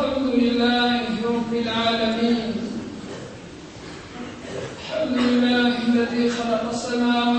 الحمد لله رب العالمين. الحمد لله الذي خلق السماوات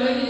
проводить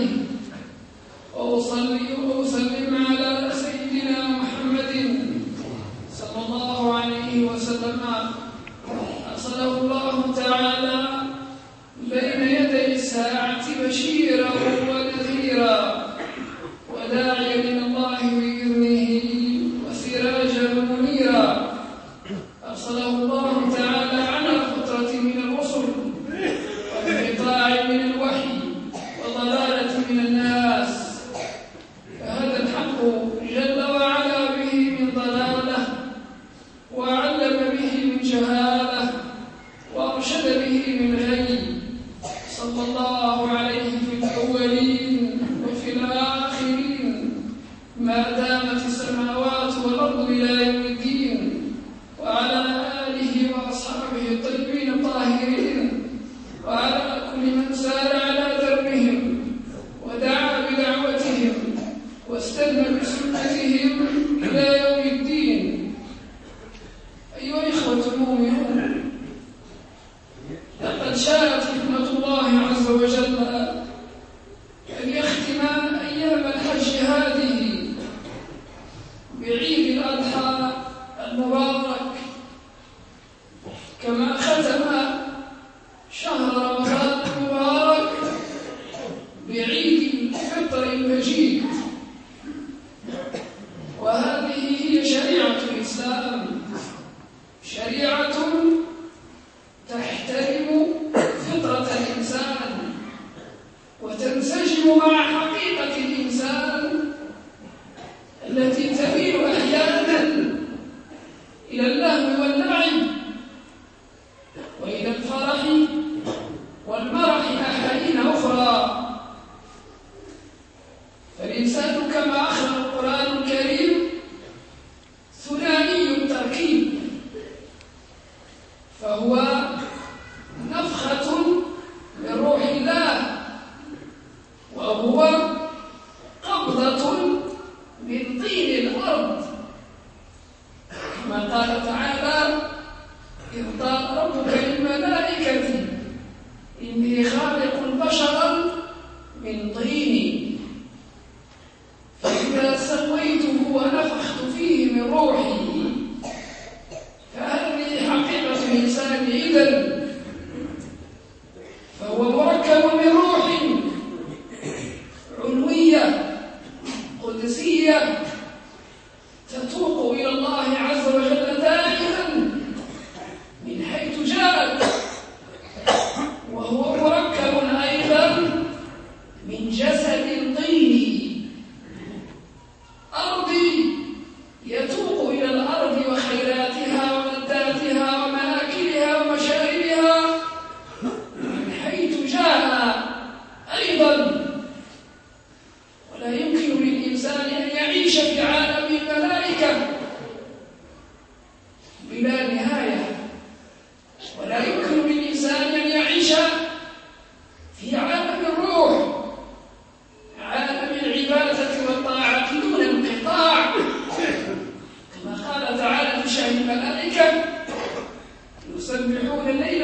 يميل أحيانا إلى اللهو واللعب يسمعون الليل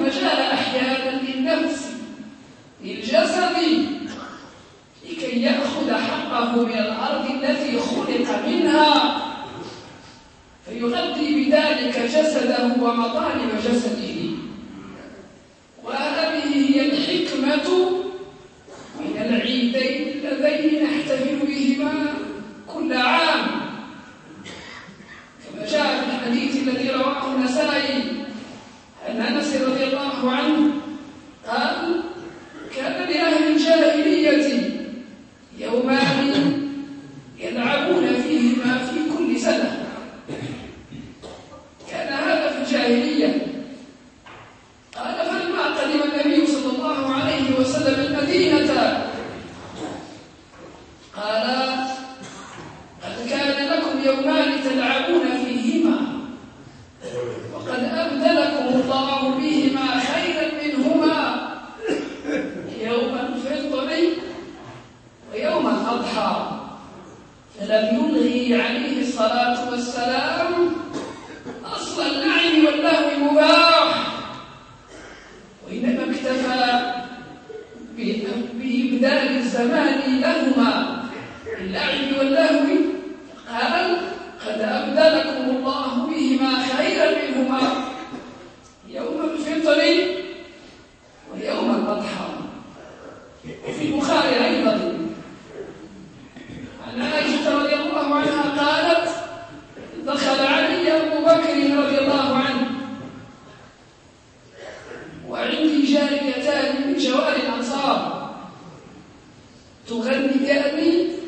مجال أحيانا للنفس للجسد لكي يأخذ حقه من الأرض التي خلق منها. فيغذي بذلك جسده ومطالب جسده. along with me. تغني كأبي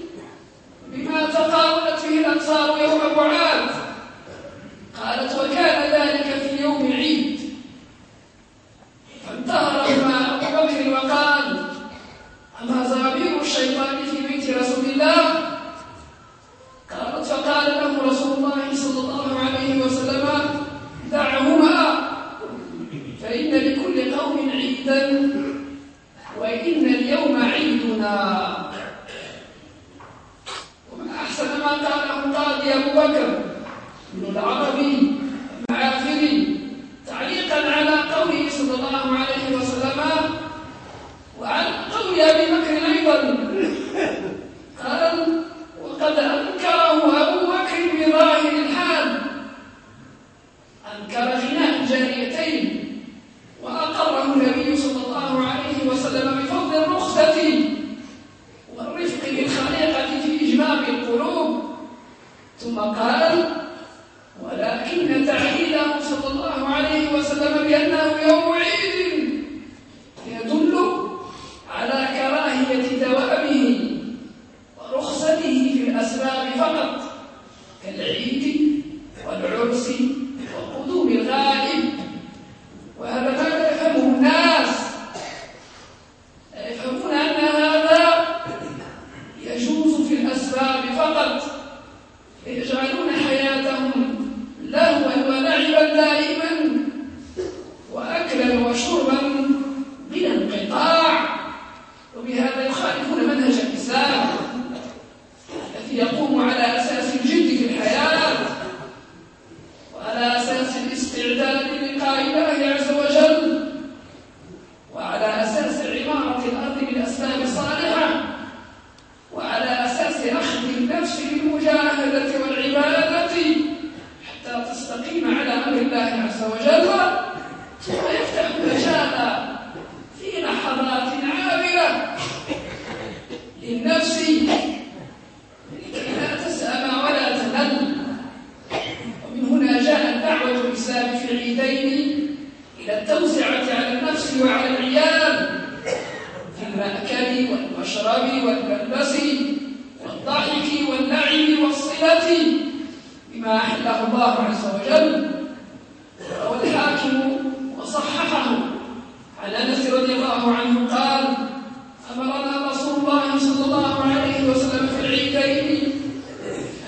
العيدين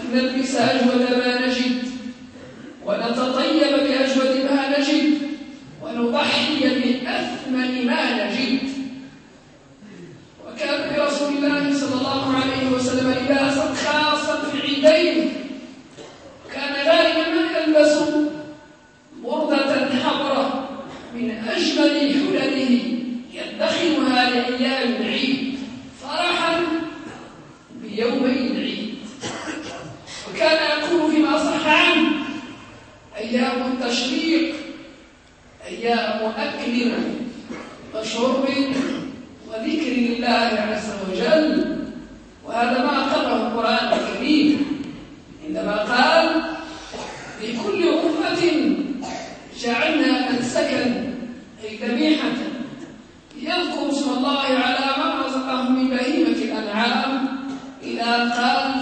أن نلبس أجود ما نجد ونتطيب كانت سكن أي ذبيحة. يذكر اسم الله على ما رزقه من بهيمة الأنعام إذا قال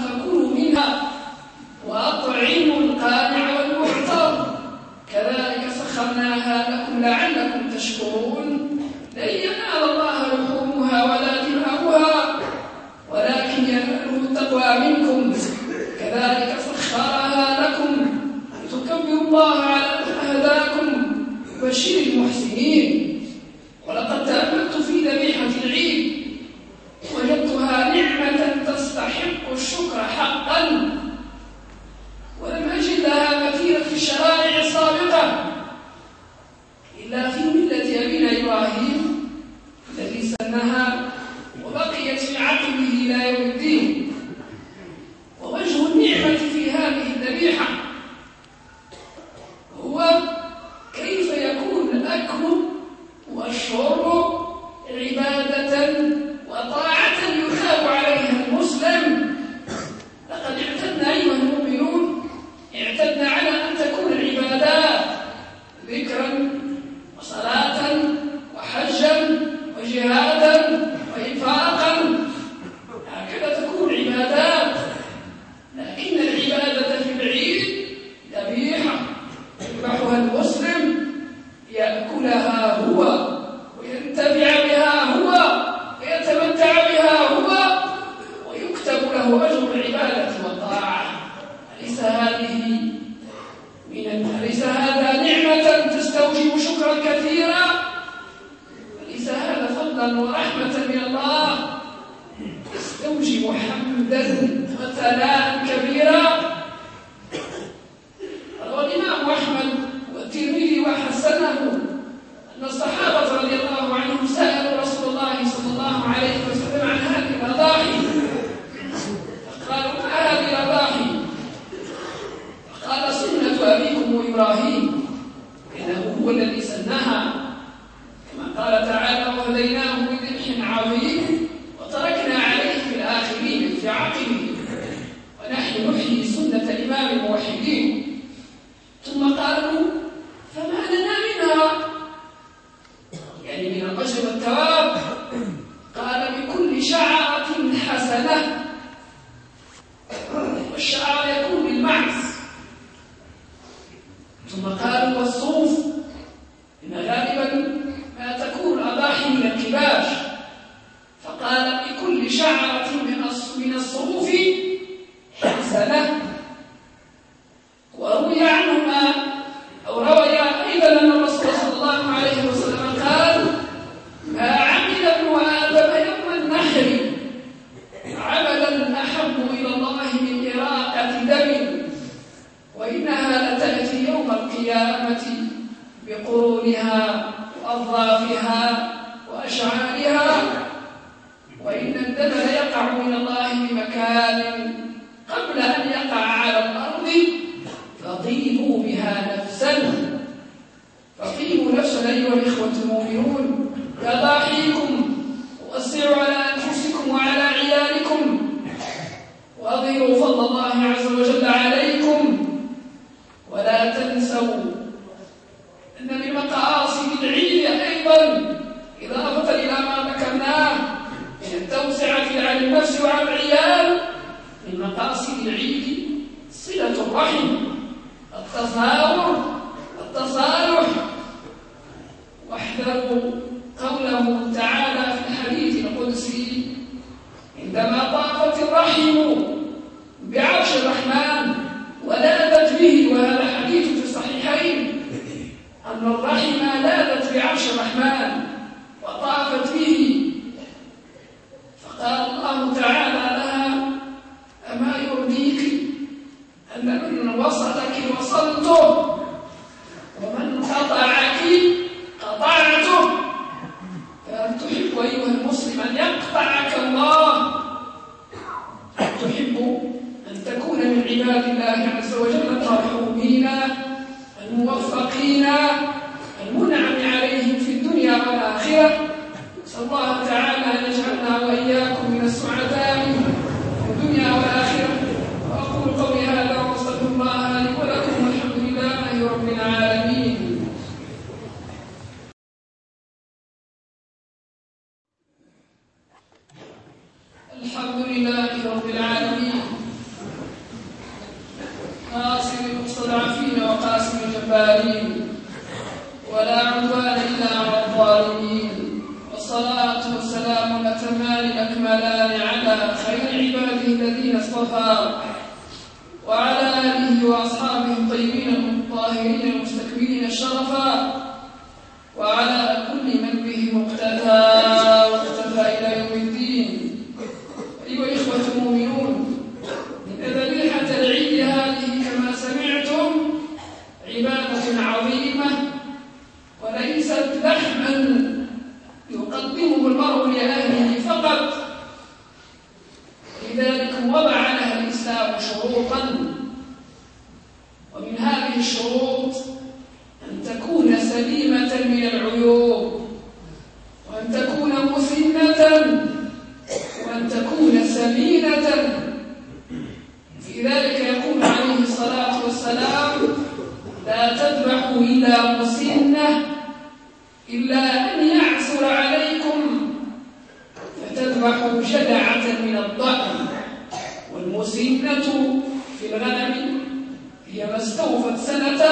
حمدا وسلام كبيرا عباد الله عز وجل الطالحين الموفقين شرفا الهبة في الغنم هي ما استوفت سنة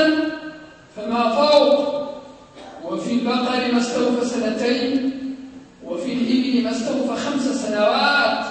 فما فوق وفي البقر ما استوفى سنتين وفي الإبل ما استوفى خمس سنوات.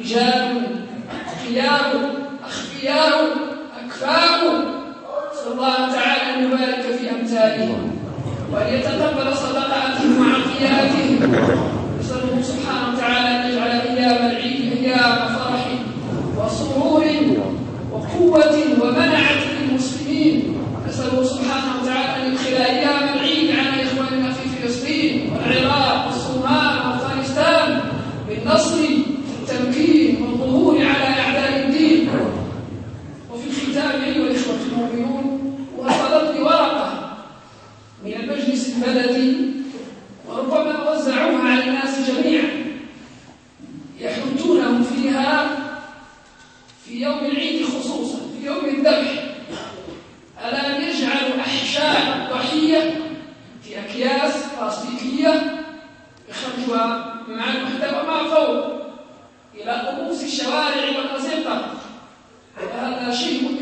رجال كلاب أخفياء أكفاء. صلى الله تعالى أن يبارك في أمثالهم وأن يتقبل صدقاتهم وعطياتهم نسأله سبحانه وتعالى أن يجعل أيام العيد أيام فرح وسرور وقوة ومنعة للمسلمين. نسأله سبحانه وتعالى أن يدخل أيام العيد على إخواننا في فلسطين والعراق والصومال وأفغانستان بالنصر achando الشوارع والأزقة وهذا شيء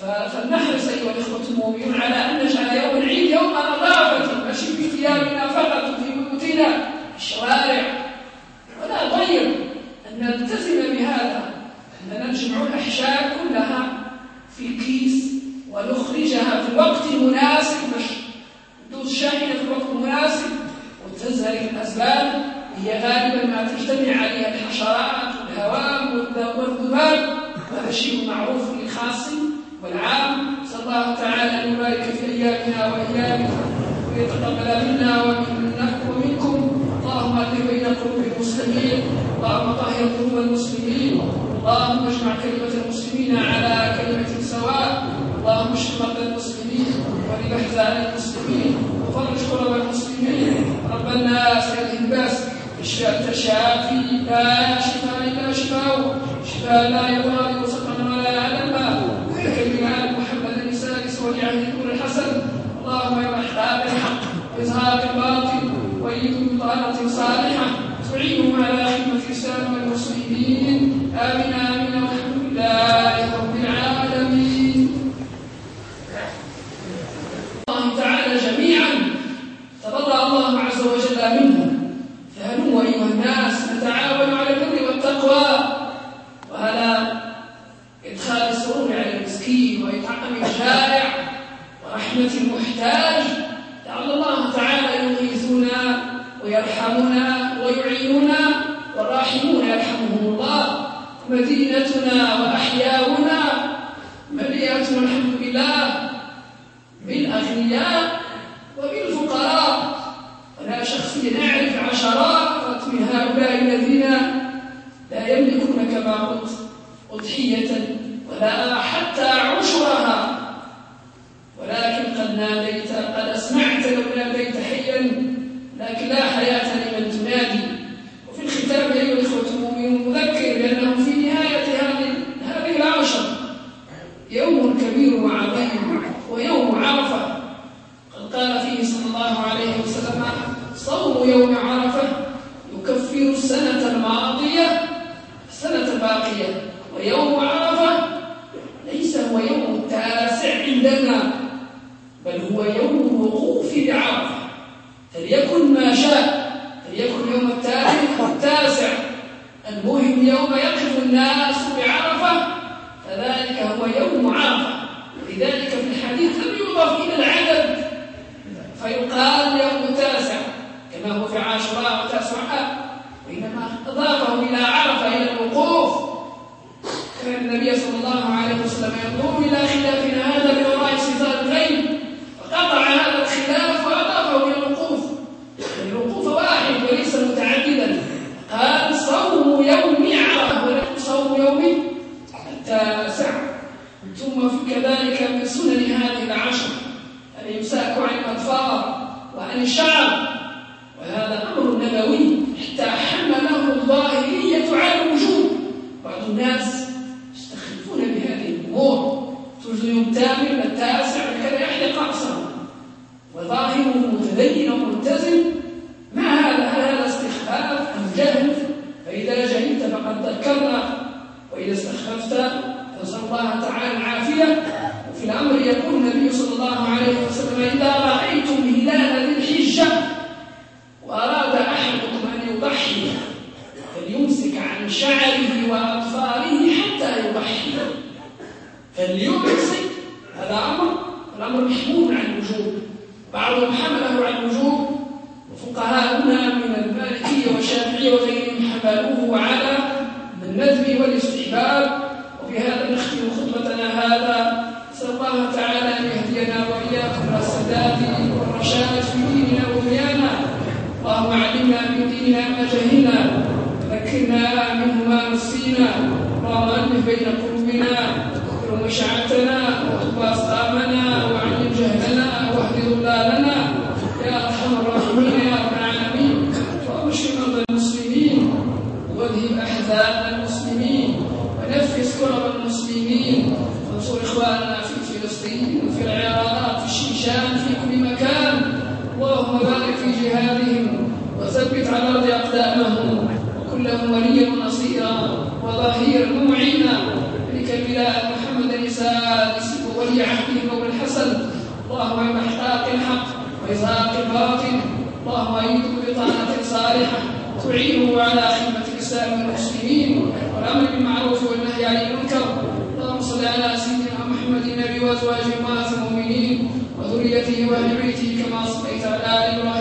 فلنحرص أيها الإخوة المؤمنون على أن نجعل كشافي لا شفاء إلا شفاءه شفاء لا يغادر يوم يقوم الناس وظاهره متدين وملتزم. مع هذا استخفاف أم جهل؟ فإذا جهلت فقد ذكرنا وإذا استخففت فاسأل الله تعالى العافية. وإشاعتنا واطبع أصحابنا وعلم جهلنا واهد ضلالنا. يا أرحم الراحمين يا رب العالمين. وأبشر مرضى المسلمين واذهب أحزان المسلمين. ونفس كرب المسلمين. وانصر إخواننا في فلسطين وفي العراق في الشيشان في كل مكان. اللهم بارك في جهادهم وثبت على أرض أقدامهم. وكلهم وليا ونصيرا وظهيرا ومعينا. بك البلاد ولي عهدهم قول الحسن. اللهم إما احتاق الحق وإزهاق الباطل اللهم أيده بطاعة صالحة تعينه على خدمة الإسلام والمسلمين والأمر بالمعروف والنهي عن المنكر. اللهم صل على سيدنا محمد النبي وأزواجه أمهات المؤمنين وذريته وأهل بيته كما صليت على آل إبراهيم